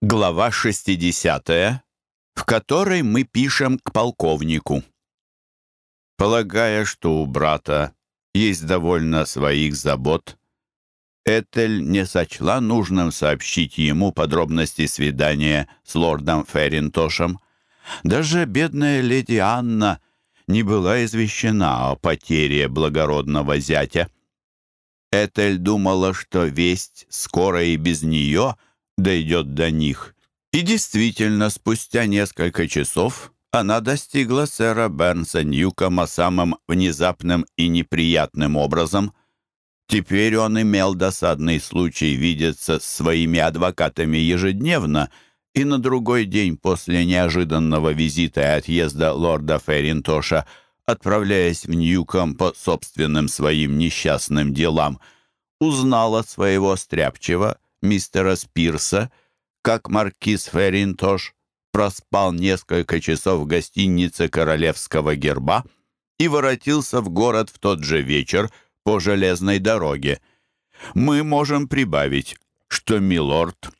Глава 60, в которой мы пишем к полковнику. Полагая, что у брата есть довольно своих забот, Этель не сочла нужным сообщить ему подробности свидания с лордом Ферринтошем. Даже бедная леди Анна не была извещена о потере благородного зятя. Этель думала, что весть скоро и без нее — дойдет до них. И действительно, спустя несколько часов она достигла сэра Бернса Ньюкома самым внезапным и неприятным образом. Теперь он имел досадный случай видеться с своими адвокатами ежедневно, и на другой день после неожиданного визита и отъезда лорда Ферринтоша, отправляясь в Ньюком по собственным своим несчастным делам, узнал от своего стряпчего — мистера Спирса, как маркиз Ферринтош проспал несколько часов в гостинице Королевского герба и воротился в город в тот же вечер по железной дороге. Мы можем прибавить, что милорд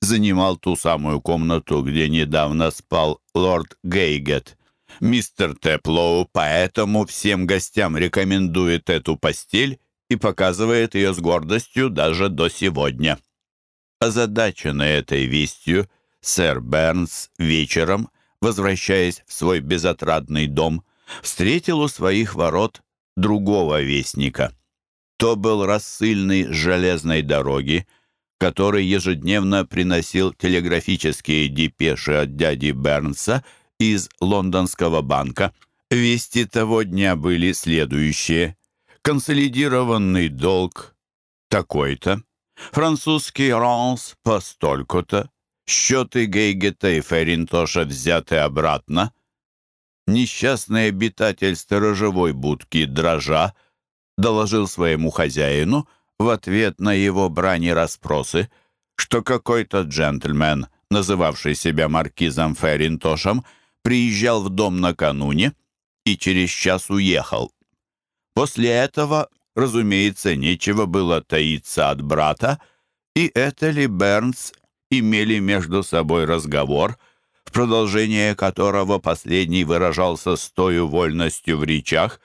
занимал ту самую комнату, где недавно спал лорд Гейгет. Мистер Теплоу поэтому всем гостям рекомендует эту постель и показывает ее с гордостью даже до сегодня. Озадаченный этой вестью, сэр Бернс вечером, возвращаясь в свой безотрадный дом, встретил у своих ворот другого вестника. То был рассыльный с железной дороги, который ежедневно приносил телеграфические депеши от дяди Бернса из лондонского банка. Вести того дня были следующие. Консолидированный долг такой-то, Французский ранс по столько-то. Счеты Гейгета и Ферринтоша взяты обратно. Несчастный обитатель сторожевой будки дрожа доложил своему хозяину в ответ на его брани расспросы, что какой-то джентльмен, называвший себя маркизом Ферринтошем, приезжал в дом накануне и через час уехал. После этого Разумеется, нечего было таиться от брата, и Этель и Бернс имели между собой разговор, в продолжение которого последний выражался с той вольностью в речах,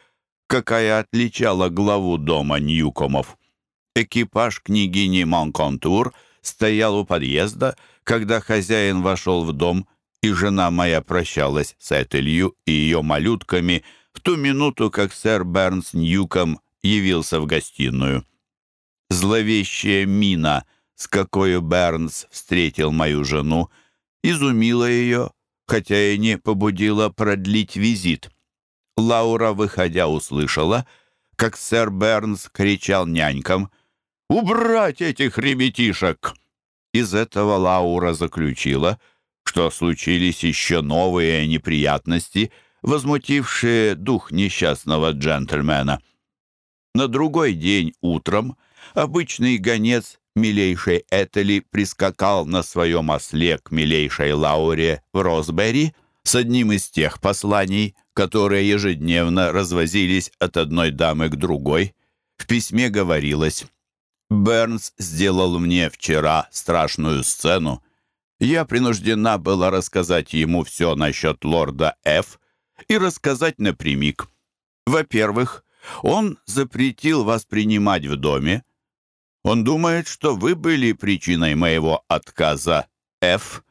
какая отличала главу дома Ньюкомов. Экипаж княгини Монконтур стоял у подъезда, когда хозяин вошел в дом, и жена моя прощалась с Этелью и ее малютками в ту минуту, как сэр Бернс Ньюком явился в гостиную. Зловещая мина, с какой Бернс встретил мою жену, изумила ее, хотя и не побудила продлить визит. Лаура, выходя, услышала, как сэр Бернс кричал нянькам «Убрать этих ребятишек!» Из этого Лаура заключила, что случились еще новые неприятности, возмутившие дух несчастного джентльмена. На другой день утром обычный гонец милейшей Этели прискакал на своем осле к милейшей Лауре в Росбери с одним из тех посланий, которые ежедневно развозились от одной дамы к другой. В письме говорилось «Бернс сделал мне вчера страшную сцену. Я принуждена была рассказать ему все насчет лорда Ф. и рассказать напрямик. Во-первых, он запретил вас принимать в доме. Он думает, что вы были причиной моего отказа, Ф,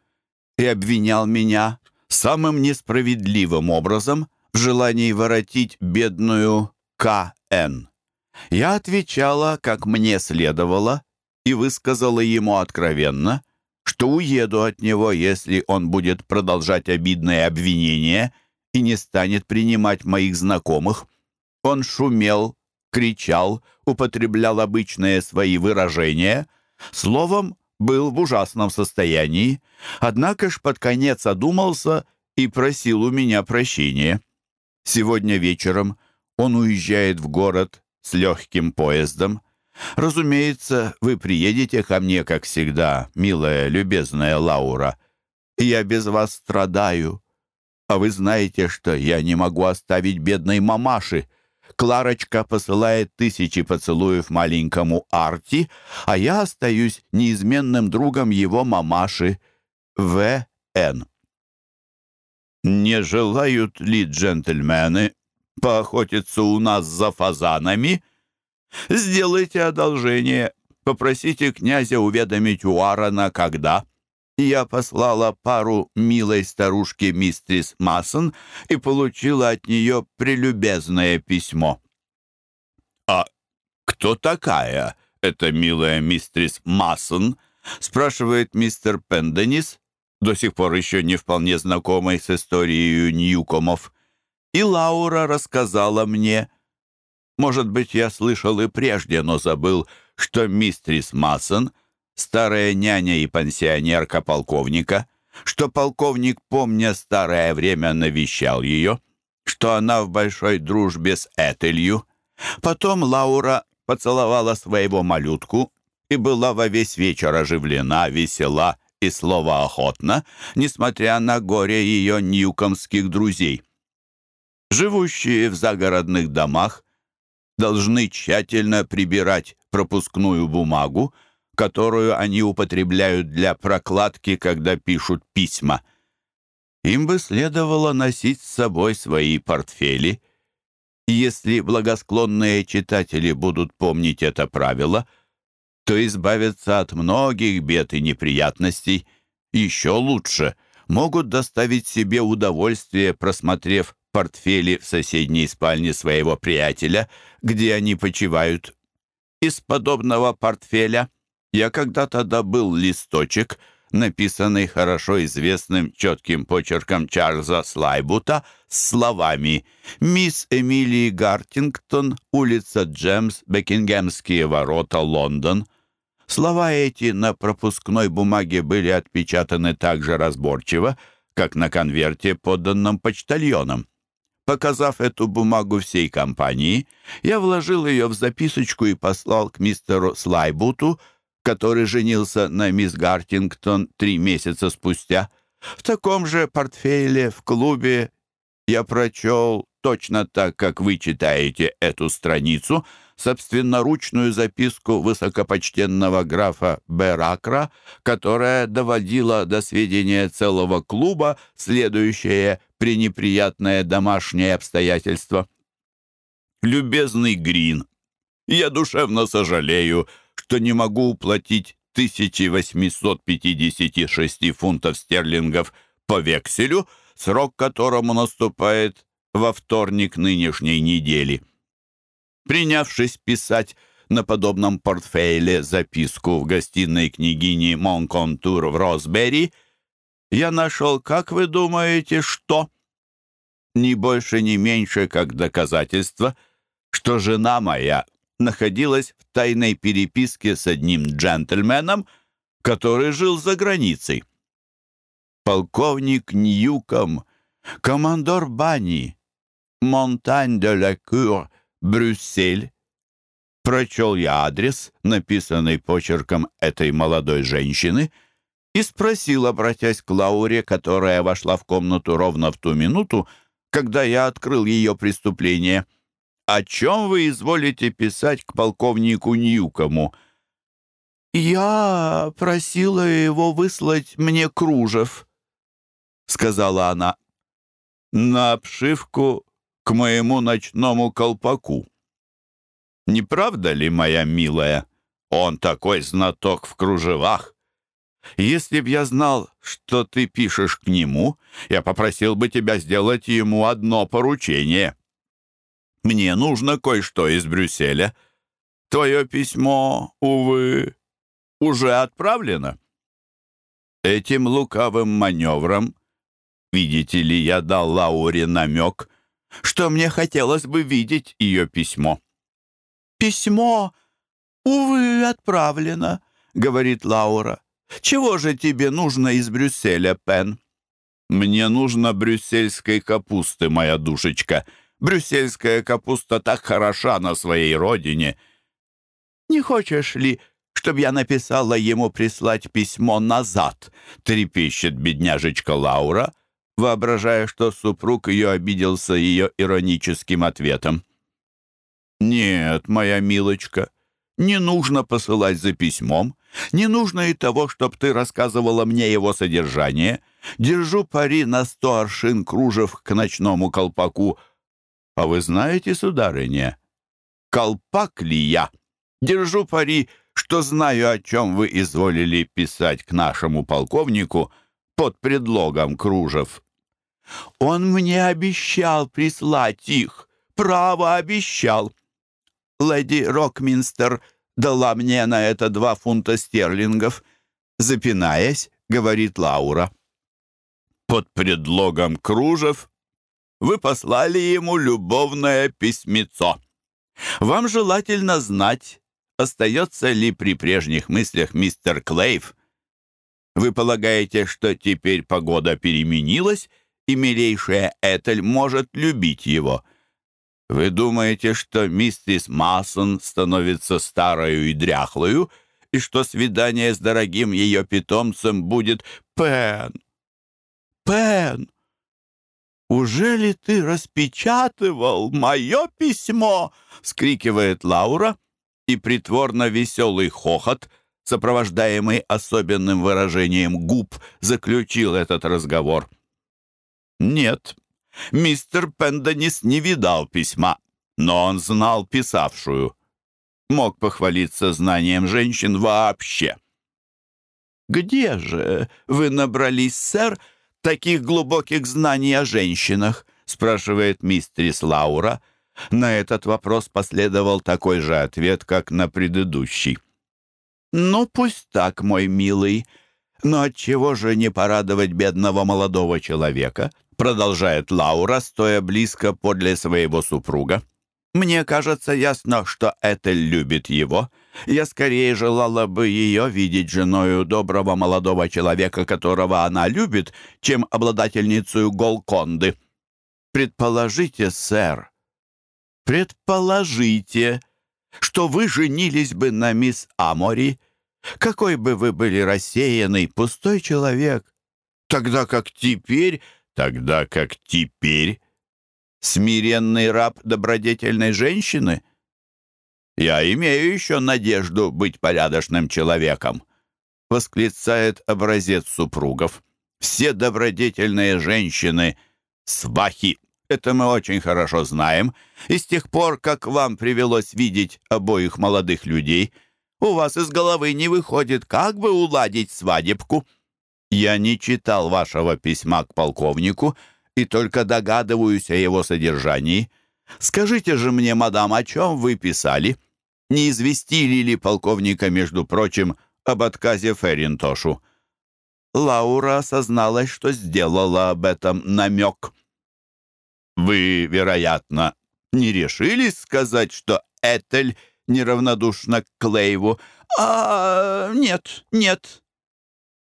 и обвинял меня самым несправедливым образом в желании воротить бедную К.Н. Я отвечала, как мне следовало, и высказала ему откровенно, что уеду от него, если он будет продолжать обидные обвинения и не станет принимать моих знакомых. Он шумел, кричал, употреблял обычные свои выражения. Словом, был в ужасном состоянии, однако ж под конец одумался и просил у меня прощения. Сегодня вечером он уезжает в город с легким поездом. Разумеется, вы приедете ко мне, как всегда, милая, любезная Лаура. Я без вас страдаю. А вы знаете, что я не могу оставить бедной мамаши. Кларочка посылает тысячи поцелуев маленькому Арти, а я остаюсь неизменным другом его мамаши. В.Н. Не желают ли джентльмены поохотиться у нас за фазанами? Сделайте одолжение, попросите князя уведомить Уарона, когда. Я послала пару милой старушке мистрис Массон и получила от нее прелюбезное письмо. «А кто такая эта милая мистрис Массон?» спрашивает мистер Пенденис, до сих пор еще не вполне знакомый с историей Ньюкомов. И Лаура рассказала мне. Может быть, я слышал и прежде, но забыл, что мистрис Массон, старая няня и пансионерка полковника, что полковник, помня старое время, навещал ее, что она в большой дружбе с Этелью. Потом Лаура поцеловала своего малютку и была во весь вечер оживлена, весела и слово охотно, несмотря на горе ее ньюкомских друзей. Живущие в загородных домах должны тщательно прибирать пропускную бумагу, которую они употребляют для прокладки, когда пишут письма. Им бы следовало носить с собой свои портфели. Если благосклонные читатели будут помнить это правило – то избавятся от многих бед и неприятностей. Еще лучше могут доставить себе удовольствие, просмотрев портфели в соседней спальне своего приятеля, где они почивают. Из подобного портфеля я когда-то добыл листочек, написанный хорошо известным четким почерком Чарльза Слайбута с словами «Мисс Эмилии Гартингтон, улица Джемс, Бекингемские ворота, Лондон». Слова эти на пропускной бумаге были отпечатаны так же разборчиво, как на конверте, поданном почтальоном. Показав эту бумагу всей компании, я вложил ее в записочку и послал к мистеру Слайбуту, который женился на мисс Гартингтон три месяца спустя. В таком же портфеле в клубе я прочел точно так, как вы читаете эту страницу — собственноручную записку высокопочтенного графа Беракра, которая доводила до сведения целого клуба следующее пренеприятное домашнее обстоятельство. «Любезный Грин, я душевно сожалею, что не могу уплатить 1856 фунтов стерлингов по векселю, срок которому наступает во вторник нынешней недели. Принявшись писать на подобном портфеле записку в гостиной княгини Монконтур в Росбери, я нашел, как вы думаете, что? Ни больше, ни меньше, как доказательство, что жена моя находилась в тайной переписке с одним джентльменом, который жил за границей. Полковник Ньюком, командор Бани, Монтань де ла Кур — Брюссель. Прочел я адрес, написанный почерком этой молодой женщины, и спросил, обратясь к Лауре, которая вошла в комнату ровно в ту минуту, когда я открыл ее преступление. «О чем вы изволите писать к полковнику Ньюкому?» «Я просила его выслать мне кружев», — сказала она. «На обшивку к моему ночному колпаку. Не правда ли, моя милая? Он такой знаток в кружевах. Если б я знал, что ты пишешь к нему, я попросил бы тебя сделать ему одно поручение. Мне нужно кое-что из Брюсселя. Твое письмо, увы, уже отправлено. Этим лукавым маневром, видите ли, я дал Лауре намек, что мне хотелось бы видеть ее письмо. «Письмо, увы, отправлено», — говорит Лаура. «Чего же тебе нужно из Брюсселя, Пен?» «Мне нужно брюссельской капусты, моя душечка. Брюссельская капуста так хороша на своей родине». «Не хочешь ли, чтобы я написала ему прислать письмо назад?» — трепещет бедняжечка Лаура, воображая, что супруг ее обиделся ее ироническим ответом. «Нет, моя милочка, не нужно посылать за письмом. Не нужно и того, чтоб ты рассказывала мне его содержание. Держу пари на сто аршин кружев к ночному колпаку. А вы знаете, сударыня, колпак ли я? Держу пари, что знаю, о чем вы изволили писать к нашему полковнику под предлогом кружев. Он мне обещал прислать их, право обещал. Леди Рокминстер дала мне на это два фунта стерлингов. Запинаясь, говорит Лаура. Под предлогом кружев вы послали ему любовное письмецо. Вам желательно знать, остается ли при прежних мыслях мистер Клейв. Вы полагаете, что теперь погода переменилась, и милейшая Этель может любить его? Вы думаете, что миссис Масон становится старою и дряхлою, и что свидание с дорогим ее питомцем будет Пен? Пен, уже ли ты распечатывал мое письмо?» — скрикивает Лаура, и притворно веселый хохот, сопровождаемый особенным выражением губ, заключил этот разговор. «Нет, Мистер Пенденис не видал письма, но он знал писавшую. Мог похвалиться знанием женщин вообще. «Где же вы набрались, сэр, таких глубоких знаний о женщинах?» спрашивает мистерис Лаура. На этот вопрос последовал такой же ответ, как на предыдущий. «Ну, пусть так, мой милый. Но отчего же не порадовать бедного молодого человека, продолжает Лаура, стоя близко подле своего супруга. «Мне кажется ясно, что Этель любит его. Я скорее желала бы ее видеть женою доброго молодого человека, которого она любит, чем обладательницу Голконды. Предположите, сэр, предположите, что вы женились бы на мисс Амори, какой бы вы были рассеянный, пустой человек, тогда как теперь Тогда как теперь смиренный раб добродетельной женщины? Я имею еще надежду быть порядочным человеком, восклицает образец супругов. Все добродетельные женщины — свахи. Это мы очень хорошо знаем. И с тех пор, как вам привелось видеть обоих молодых людей, у вас из головы не выходит, как бы уладить свадебку. Я не читал вашего письма к полковнику и только догадываюсь о его содержании. Скажите же мне, мадам, о чем вы писали? Не известили ли полковника, между прочим, об отказе Ферринтошу?» Лаура осозналась, что сделала об этом намек. «Вы, вероятно, не решились сказать, что Этель неравнодушна к Клейву?» «А, нет, нет,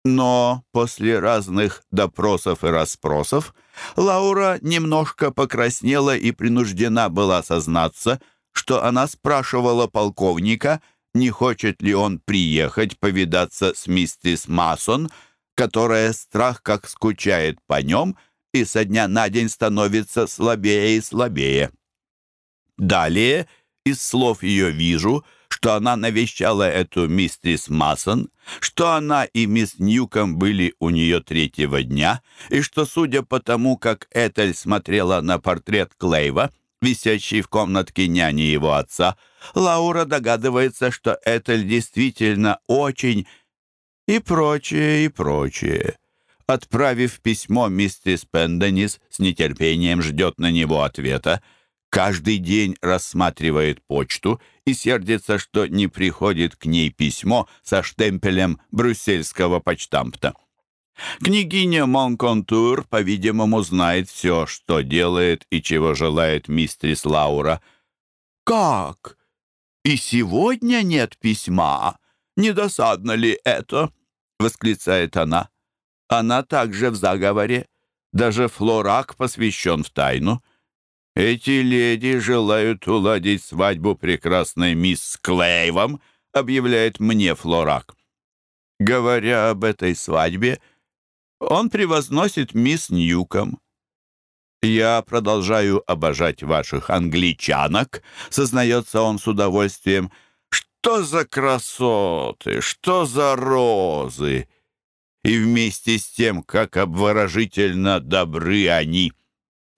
но после разных допросов и расспросов Лаура немножко покраснела и принуждена была сознаться, что она спрашивала полковника, не хочет ли он приехать повидаться с миссис Масон, которая страх как скучает по нем и со дня на день становится слабее и слабее. Далее из слов ее вижу — что она навещала эту миссис Массон, что она и мисс Ньюком были у нее третьего дня, и что, судя по тому, как Этель смотрела на портрет Клейва, висящий в комнатке няни его отца, Лаура догадывается, что Этель действительно очень... и прочее, и прочее. Отправив письмо, миссис Пенденис с нетерпением ждет на него ответа, каждый день рассматривает почту и сердится, что не приходит к ней письмо со штемпелем брюссельского почтампта. Княгиня Монконтур, по-видимому, знает все, что делает и чего желает мистрис Лаура. «Как? И сегодня нет письма? Не досадно ли это?» — восклицает она. Она также в заговоре. Даже Флорак посвящен в тайну. «Эти леди желают уладить свадьбу прекрасной мисс Клейвом», объявляет мне Флорак. Говоря об этой свадьбе, он превозносит мисс Ньюком. «Я продолжаю обожать ваших англичанок», — сознается он с удовольствием. Что за красоты, что за розы! И вместе с тем, как обворожительно добры они.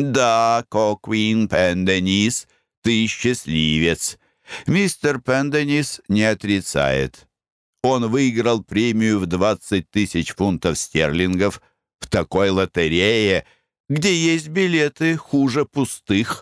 Да, Коквин Пенденис, ты счастливец. Мистер Пенденис не отрицает. Он выиграл премию в 20 тысяч фунтов стерлингов в такой лотерее, где есть билеты хуже пустых.